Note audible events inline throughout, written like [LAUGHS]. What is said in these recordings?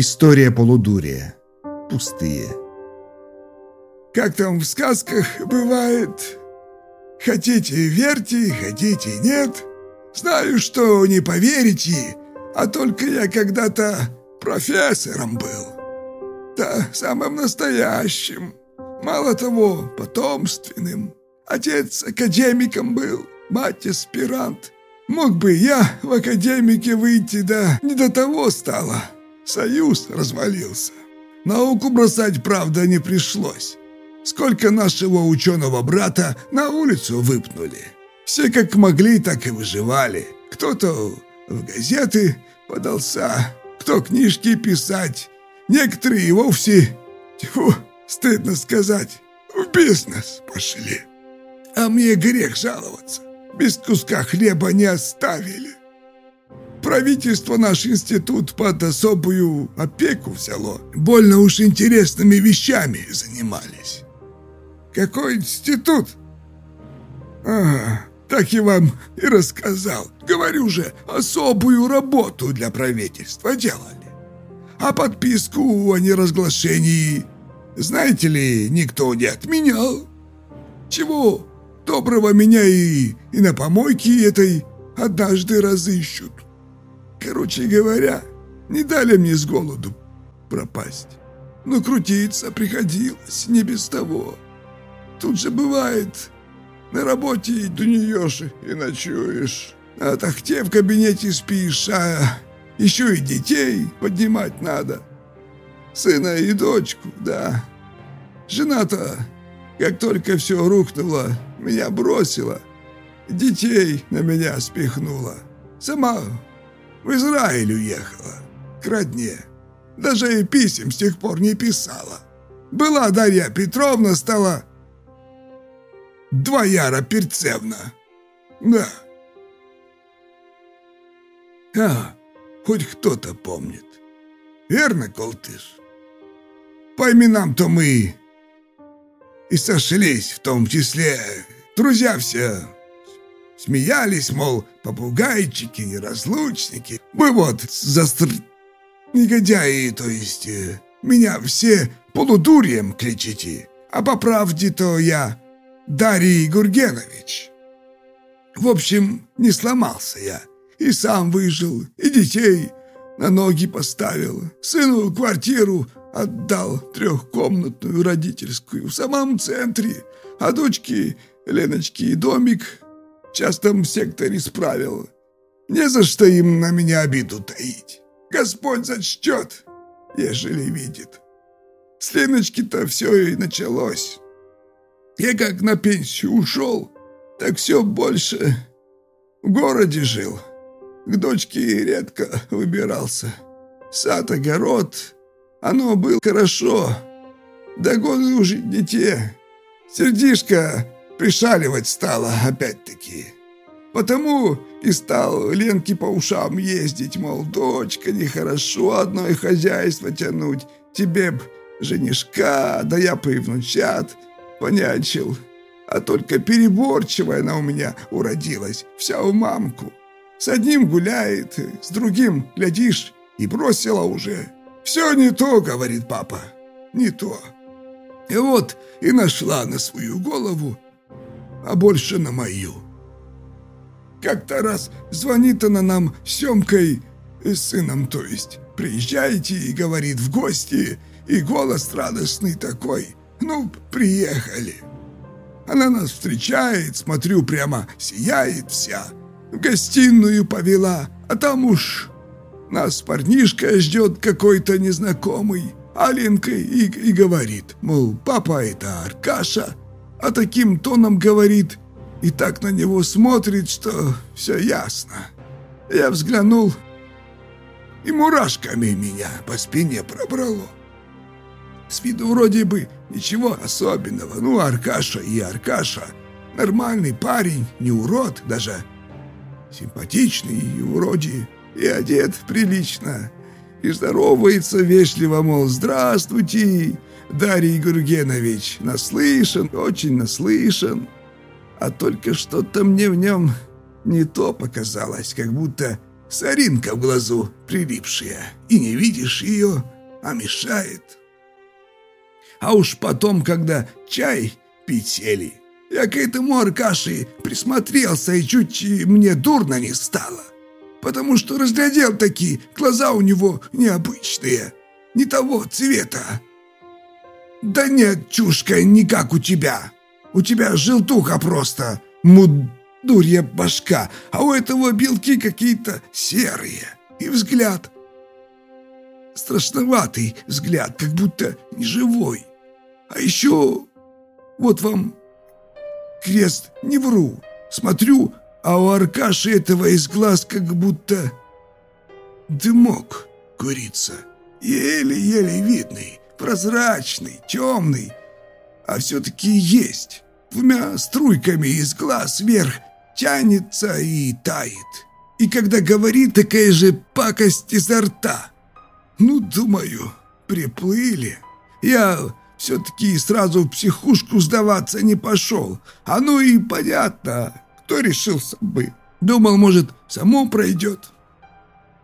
История полудурия. Пустые. Как там в сказках бывает? Хотите верьте, хотите нет. Знаю, что не поверите, а только я когда-то профессором был. Да, самым настоящим. Мало того, потомственным. Отец академиком был, мать аспирант. Мог бы я в академике выйти, да не до того стало. Союз развалился. Науку бросать, правда, не пришлось. Сколько нашего ученого брата на улицу выпнули. Все как могли, так и выживали. Кто-то в газеты подался, кто книжки писать. Некоторые и вовсе, тьфу, стыдно сказать, в бизнес пошли. А мне грех жаловаться. Без куска хлеба не оставили. Правительство наш институт под особую опеку взяло. Больно уж интересными вещами занимались. Какой институт? Ага, так я вам и рассказал. Говорю же, особую работу для правительства делали. А подписку о неразглашении, знаете ли, никто не отменял. Чего доброго меня и, и на помойке этой однажды разыщут. Короче говоря, не дали мне с голоду пропасть. Но крутиться приходилось, не без того. Тут же бывает, на работе и днюешь, и ночуешь. А тахте в кабинете спишь, а еще и детей поднимать надо. Сына и дочку, да. Жена-то, как только все рухнуло, меня бросила. Детей на меня спихнула. Сама в Израиль уехала, к родне. Даже и писем с тех пор не писала. Была Дарья Петровна, стала Двояра Перцевна. Да. А, хоть кто-то помнит. Верно, Колтыш? По именам-то мы и сошлись, в том числе друзья все Смеялись, мол, попугайчики, неразлучники. Мы вот застр... Негодяи, то есть, э, меня все полудурьем кличите. А по правде-то я Дарий Гургенович. В общем, не сломался я. И сам выжил, и детей на ноги поставил. Сыну квартиру отдал трехкомнатную родительскую в самом центре, а дочке Леночке домик частом секторе справил. Не за что им на меня обиду таить. Господь зачтет, ежели видит. С Леночки-то все и началось. Я как на пенсию ушел, так все больше в городе жил. К дочке редко выбирался. Сад, огород, оно было хорошо. Да годы уже не те. Сердишко пришаливать стало опять-таки. Потому и стал Ленке по ушам ездить, мол, дочка, нехорошо одно и хозяйство тянуть. Тебе б женишка, да я по и внучат понячил. А только переборчивая она у меня уродилась, вся в мамку. С одним гуляет, с другим, глядишь, и бросила уже. «Все не то», — говорит папа, — «не то». И вот и нашла на свою голову а больше на мою. Как-то раз звонит она нам с Семкой, с сыном то есть, приезжайте и говорит в гости, и голос радостный такой, ну, приехали. Она нас встречает, смотрю, прямо сияет вся. В гостиную повела, а там уж нас парнишка ждет какой-то незнакомый, Алинка и, и говорит, мол, папа это Аркаша, а таким тоном говорит и так на него смотрит, что все ясно. Я взглянул, и мурашками меня по спине пробрало. С виду вроде бы ничего особенного, ну Аркаша и Аркаша. Нормальный парень, не урод, даже симпатичный и вроде и одет прилично. И здоровается вежливо, мол, здравствуйте, Дарий Гургенович наслышан, очень наслышан. А только что-то мне в нем не то показалось, как будто соринка в глазу прилипшая, и не видишь ее, а мешает. А уж потом, когда чай пить сели, я к этому Аркаше присмотрелся, и чуть мне дурно не стало. Потому что разглядел такие, глаза у него необычные, не того цвета. Да нет, чушка, не как у тебя. У тебя желтуха просто, мудурья башка, а у этого белки какие-то серые. И взгляд. Страшноватый взгляд, как будто неживой. А еще вот вам крест, не вру. Смотрю, а у Аркаши этого из глаз как будто дымок курица. Еле-еле видный, прозрачный, темный, а все-таки есть. Двумя струйками из глаз вверх тянется и тает. И когда говорит, такая же пакость изо рта. Ну, думаю, приплыли. Я все-таки сразу в психушку сдаваться не пошел. А ну и понятно, кто решился бы. Думал, может, само пройдет.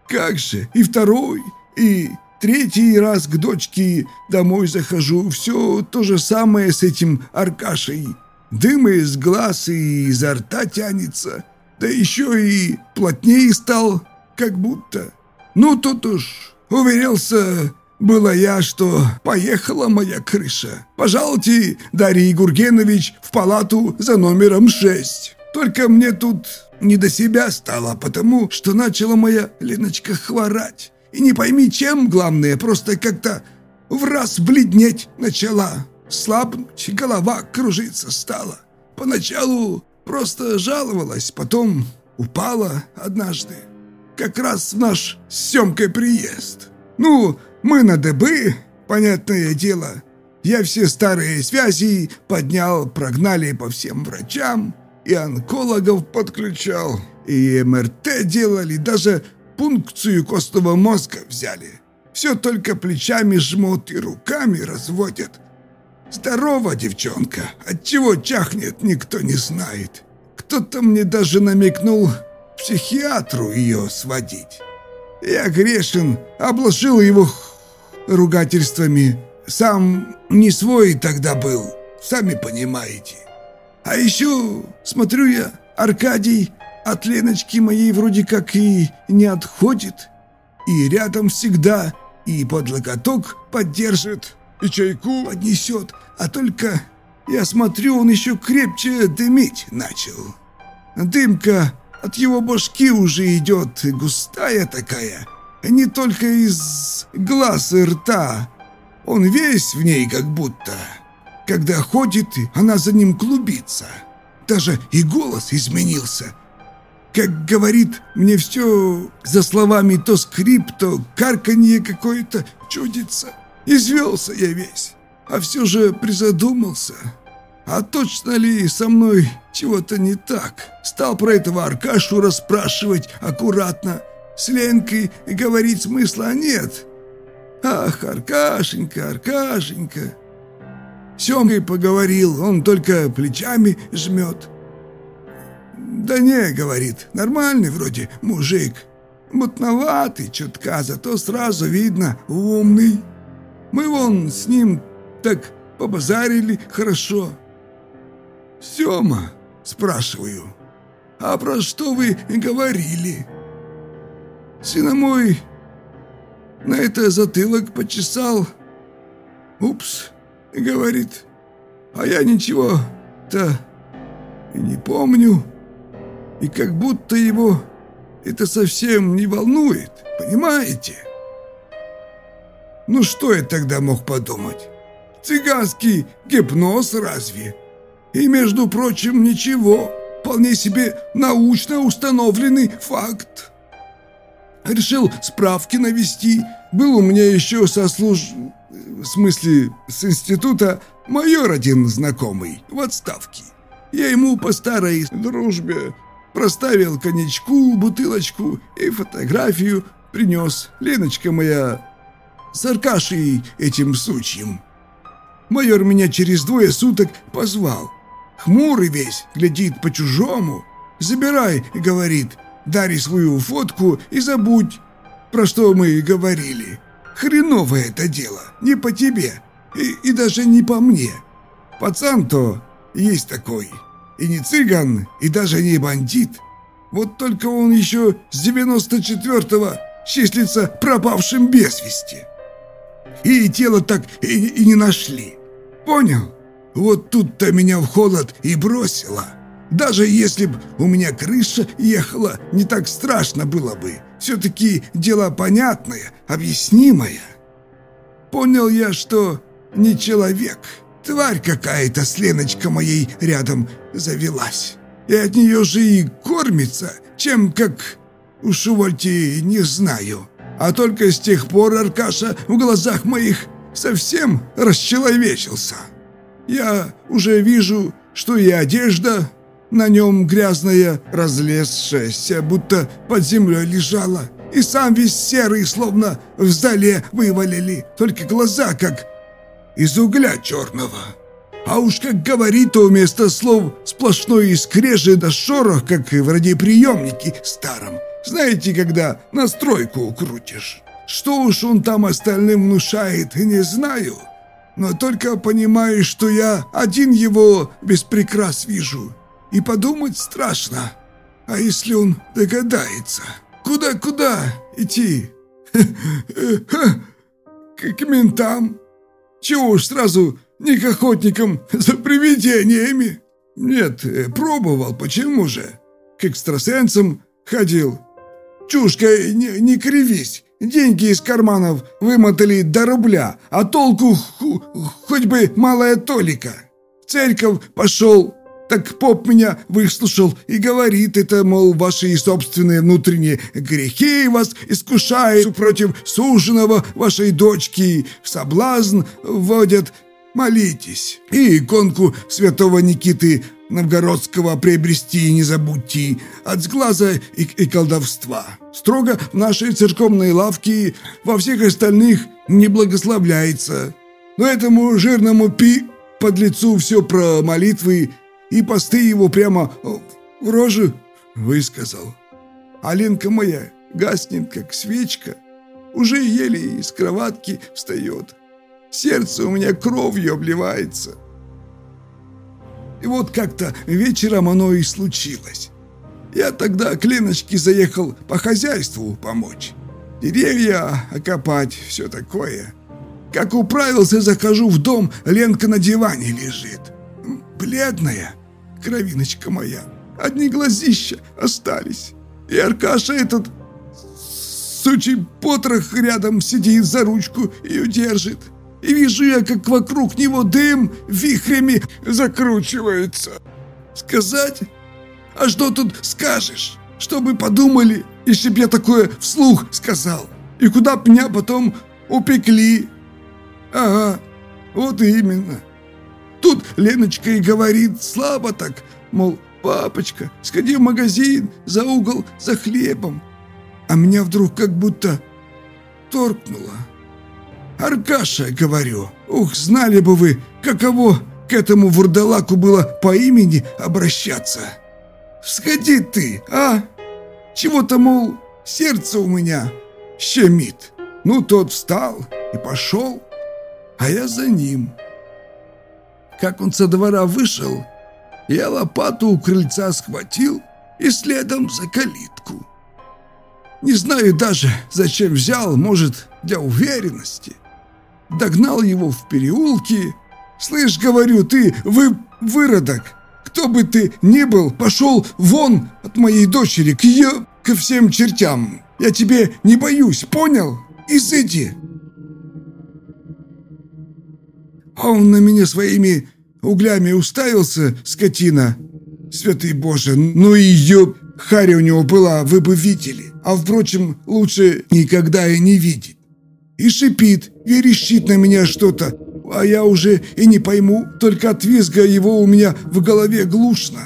Как же, и второй, и третий раз к дочке домой захожу. Все то же самое с этим Аркашей. Дым из глаз и изо рта тянется. Да еще и плотнее стал, как будто. Ну, тут уж уверился было я, что поехала моя крыша. Пожалуйте, Дарья Гургенович, в палату за номером 6. Только мне тут не до себя стало, потому что начала моя Леночка хворать. И не пойми чем, главное, просто как-то в раз бледнеть начала. Слабнуть, голова кружиться стала. Поначалу просто жаловалась, потом упала однажды. Как раз в наш с Семкой приезд. Ну, мы на дыбы, понятное дело. Я все старые связи поднял, прогнали по всем врачам, и онкологов подключал, и МРТ делали, даже пункцию костного мозга взяли. Все только плечами жмут и руками разводят. Здорова девчонка, от чего чахнет, никто не знает. Кто-то мне даже намекнул психиатру ее сводить. Я грешен, обложил его ругательствами. Сам не свой тогда был, сами понимаете. А еще, смотрю я, Аркадий от Леночки моей вроде как и не отходит. И рядом всегда, и под локоток поддержит, и чайку поднесет. А только, я смотрю, он еще крепче дымить начал. Дымка от его башки уже идет густая такая, не только из глаз и рта. Он весь в ней как будто. Когда ходит, она за ним клубится. Даже и голос изменился. Как говорит, мне все за словами то скрип, то карканье какое-то чудится. Извелся я весь, а все же призадумался. А точно ли со мной чего-то не так? Стал про этого Аркашу расспрашивать аккуратно – с Ленкой говорить смысла нет. Ах, Аркашенька, Аркашенька. Семкой поговорил, он только плечами жмет. Да не, говорит, нормальный вроде мужик. Мутноватый чутка, зато сразу видно умный. Мы вон с ним так побазарили хорошо. Сема, спрашиваю, а про что вы говорили? Сына мой на это затылок почесал. Упс, говорит, а я ничего-то не помню. И как будто его это совсем не волнует, понимаете? Ну что я тогда мог подумать? Цыганский гипноз разве? И, между прочим, ничего, вполне себе научно установленный факт. Решил справки навести. Был у меня еще со служ... В смысле, с института майор один знакомый в отставке. Я ему по старой дружбе проставил коньячку, бутылочку и фотографию принес. Леночка моя с Аркашей этим сучьем. Майор меня через двое суток позвал. Хмурый весь, глядит по-чужому. «Забирай», — говорит, Дари свою фотку и забудь, про что мы говорили. Хреновое это дело, не по тебе и, и даже не по мне. Пацан-то есть такой, и не цыган, и даже не бандит. Вот только он еще с 94-го числится пропавшим без вести. И тело так и, и не нашли. Понял? Вот тут-то меня в холод и бросило. Даже если б у меня крыша ехала, не так страшно было бы. Все-таки дело понятное, объяснимое. Понял я, что не человек. Тварь какая-то с Леночкой моей рядом завелась. И от нее же и кормится, чем как... Уж увольте, не знаю. А только с тех пор Аркаша в глазах моих совсем расчеловечился. Я уже вижу, что и одежда на нем грязная, разлезшаяся, будто под землей лежала. И сам весь серый, словно в зале вывалили, только глаза как из угля черного. А уж как говорит, то вместо слов сплошной искрежи да шорох, как и в радиоприемнике старом. Знаете, когда настройку крутишь? Что уж он там остальным внушает, не знаю. Но только понимаю, что я один его без прикрас вижу. И подумать страшно. А если он догадается? Куда-куда идти? [LAUGHS] К ментам? Чего уж сразу не к охотникам за привидениями? Нет, э, пробовал, почему же? К экстрасенсам ходил. Чушка, не, не кривись. Деньги из карманов вымотали до рубля, а толку хоть бы малая толика. В церковь пошел, так поп меня выслушал и говорит это, мол, ваши собственные внутренние грехи вас искушают против суженого вашей дочки, в соблазн вводят, молитесь. И иконку святого Никиты Новгородского приобрести не забудьте от сглаза и, и колдовства. Строго в нашей церковной лавке во всех остальных не благословляется. Но этому жирному пи под лицу все про молитвы и посты его прямо в рожу высказал. А Ленка моя гаснет, как свечка, уже еле из кроватки встает. Сердце у меня кровью обливается. И вот как-то вечером оно и случилось. Я тогда к Леночке заехал по хозяйству помочь. Деревья окопать, все такое. Как управился, захожу в дом, Ленка на диване лежит. Бледная, кровиночка моя. Одни глазища остались. И Аркаша этот сучий потрох рядом сидит за ручку и удержит. И вижу я, как вокруг него дым вихрями закручивается. Сказать? А что тут скажешь? Что бы подумали, если б я такое вслух сказал? И куда б меня потом упекли? Ага, вот именно. Тут Леночка и говорит слабо так, мол, папочка, сходи в магазин за угол за хлебом. А меня вдруг как будто торкнуло. Аркаша, говорю, ух, знали бы вы, каково к этому вурдалаку было по имени обращаться. Сходи ты, а? Чего-то, мол, сердце у меня щемит. Ну, тот встал и пошел, а я за ним. Как он со двора вышел, я лопату у крыльца схватил и следом за калитку. Не знаю даже, зачем взял, может, для уверенности. Догнал его в переулке. «Слышь, говорю, ты, вы, выродок, кто бы ты ни был, пошел вон от моей дочери, к ее, ко всем чертям. Я тебе не боюсь, понял? Изыди!» А он на меня своими углями уставился, скотина. Святый Боже, ну и ее харя у него была, вы бы видели. А впрочем, лучше никогда и не видеть. И шипит, верещит на меня что-то, а я уже и не пойму, только от визга его у меня в голове глушно.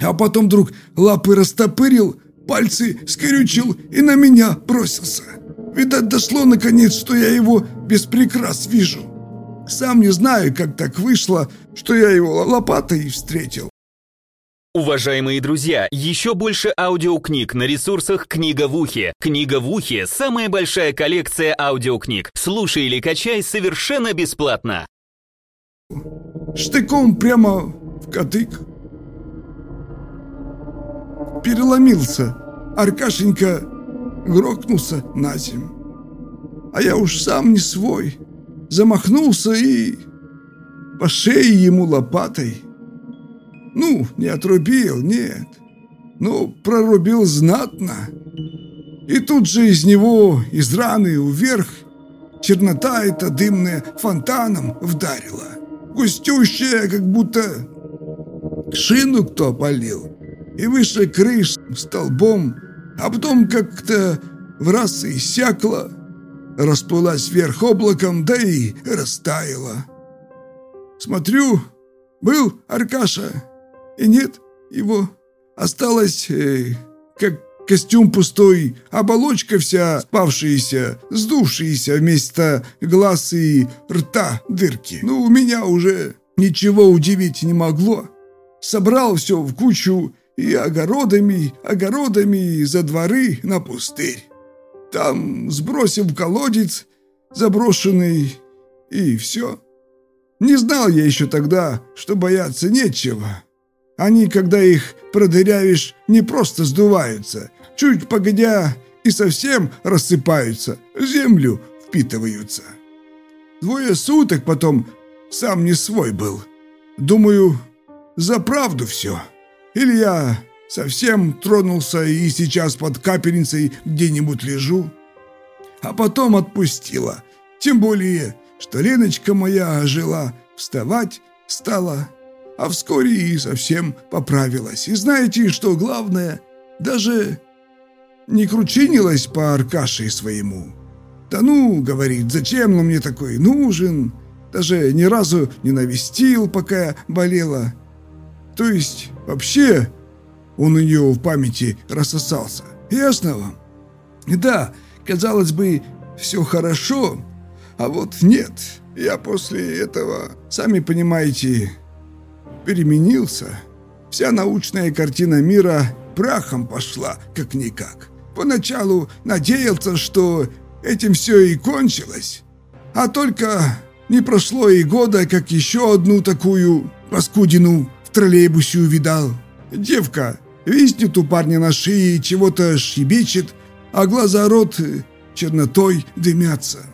А потом вдруг лапы растопырил, пальцы скрючил и на меня бросился. Видать, дошло наконец, что я его без прикрас вижу. Сам не знаю, как так вышло, что я его лопатой встретил. Уважаемые друзья, еще больше аудиокниг на ресурсах «Книга в ухе». «Книга в ухе» — самая большая коллекция аудиокниг. Слушай или качай совершенно бесплатно. Штыком прямо в катык. Переломился. Аркашенька грохнулся на землю. А я уж сам не свой. Замахнулся и... По шее ему лопатой. Ну, не отрубил, нет. Ну, прорубил знатно. И тут же из него, из раны вверх, чернота эта дымная фонтаном вдарила. Густющая, как будто шину кто опалил. И выше крыш столбом, а потом как-то в раз иссякла, расплылась вверх облаком, да и растаяла. Смотрю, был Аркаша, и нет его. Осталось, э, как костюм пустой, оболочка вся спавшаяся, сдувшаяся вместо глаз и рта дырки. Ну, у меня уже ничего удивить не могло. Собрал все в кучу и огородами, огородами за дворы на пустырь. Там сбросил в колодец заброшенный, и все. Не знал я еще тогда, что бояться нечего. Они, когда их продырявишь, не просто сдуваются, чуть погодя и совсем рассыпаются, землю впитываются. Двое суток потом сам не свой был. Думаю, за правду все. Или я совсем тронулся и сейчас под капельницей где-нибудь лежу. А потом отпустила. Тем более, что Леночка моя жила, вставать стала а вскоре и совсем поправилась. И знаете, что главное, даже не кручинилась по Аркаше своему. «Да ну, — говорит, — зачем он мне такой нужен? Даже ни разу не навестил, пока болела. То есть, вообще, он у нее в памяти рассосался. Ясно вам? Да, казалось бы, все хорошо, а вот нет. Я после этого, сами понимаете, переменился. Вся научная картина мира прахом пошла, как-никак. Поначалу надеялся, что этим все и кончилось. А только не прошло и года, как еще одну такую паскудину в троллейбусе увидал. Девка виснет у парня на шее и чего-то щебечет, а глаза рот чернотой дымятся.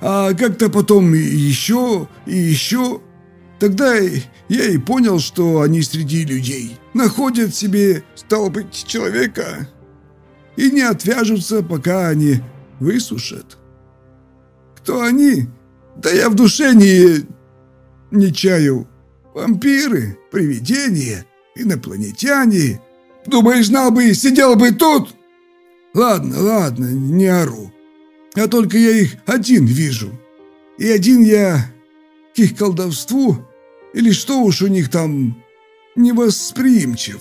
А как-то потом еще и еще Тогда я и понял, что они среди людей находят себе, стало быть, человека и не отвяжутся, пока они высушат. Кто они? Да я в душе не... не чаю. Вампиры, привидения, инопланетяне. Думаешь, знал бы, сидел бы тут? Ладно, ладно, не ору. А только я их один вижу. И один я к их колдовству, или что уж у них там, невосприимчив.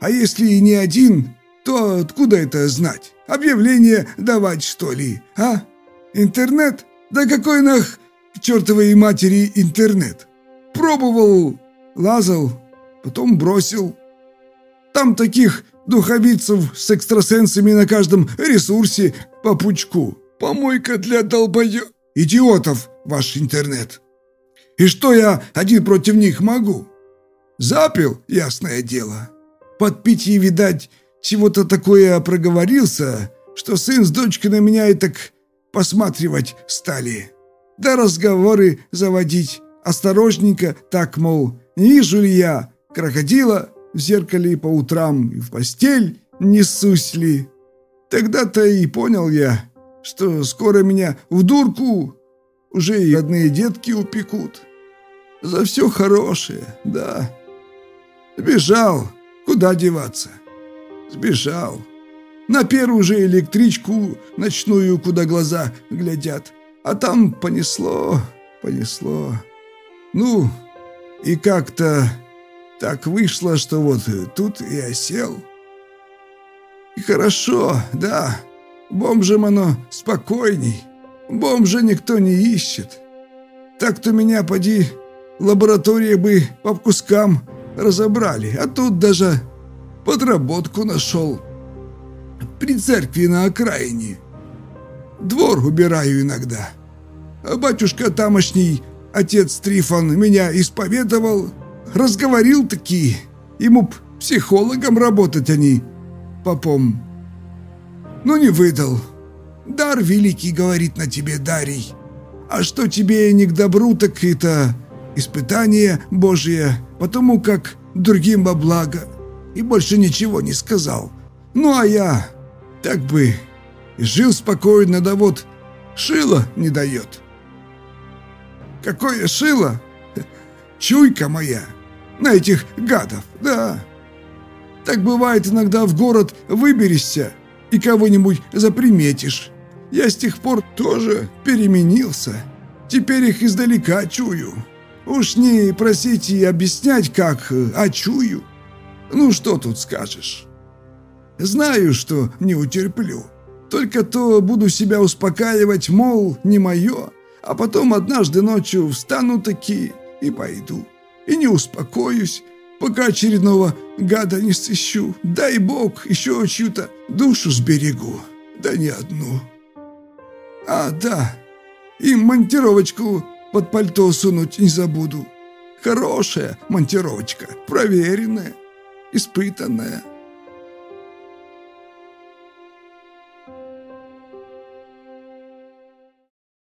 А если и не один, то откуда это знать? Объявление давать, что ли, а? Интернет? Да какой нах к чертовой матери интернет? Пробовал, лазал, потом бросил. Там таких духовицев с экстрасенсами на каждом ресурсе по пучку. Помойка для долбоё... Идиотов ваш интернет. И что я один против них могу? Запил, ясное дело. Под питье, видать, чего-то такое проговорился, что сын с дочкой на меня и так посматривать стали. Да разговоры заводить осторожненько, так, мол, не вижу ли я крокодила в зеркале по утрам и в постель несусь ли. Тогда-то и понял я, что скоро меня в дурку уже и родные детки упекут. За все хорошее, да. Сбежал. Куда деваться? Сбежал. На первую же электричку ночную, куда глаза глядят. А там понесло, понесло. Ну, и как-то так вышло, что вот тут и осел. И хорошо, да, бомжем оно спокойней. Бомжа никто не ищет. Так-то меня, поди, лаборатория бы по кускам разобрали, а тут даже подработку нашел. При церкви на окраине. Двор убираю иногда. А батюшка тамошний, отец Трифон, меня исповедовал, разговорил такие. Ему б психологом работать они, попом. Но не выдал. Дар великий, говорит на тебе, Дарий. А что тебе не к добру, так это испытание Божие, потому как другим во благо. И больше ничего не сказал. Ну а я так бы жил спокойно, да вот шило не дает. Какое шило? Чуйка моя на этих гадов, да. Так бывает иногда в город выберешься и кого-нибудь заприметишь. Я с тех пор тоже переменился. Теперь их издалека чую. Уж не просить и объяснять как, а чую. Ну что тут скажешь? Знаю, что не утерплю. Только то буду себя успокаивать, мол, не мое, а потом однажды ночью встану таки и пойду. И не успокоюсь, пока очередного гада не сыщу. Дай бог, еще чью-то душу сберегу, да не одну. А, да, и монтировочку под пальто сунуть не забуду. Хорошая монтировочка, проверенная, испытанная.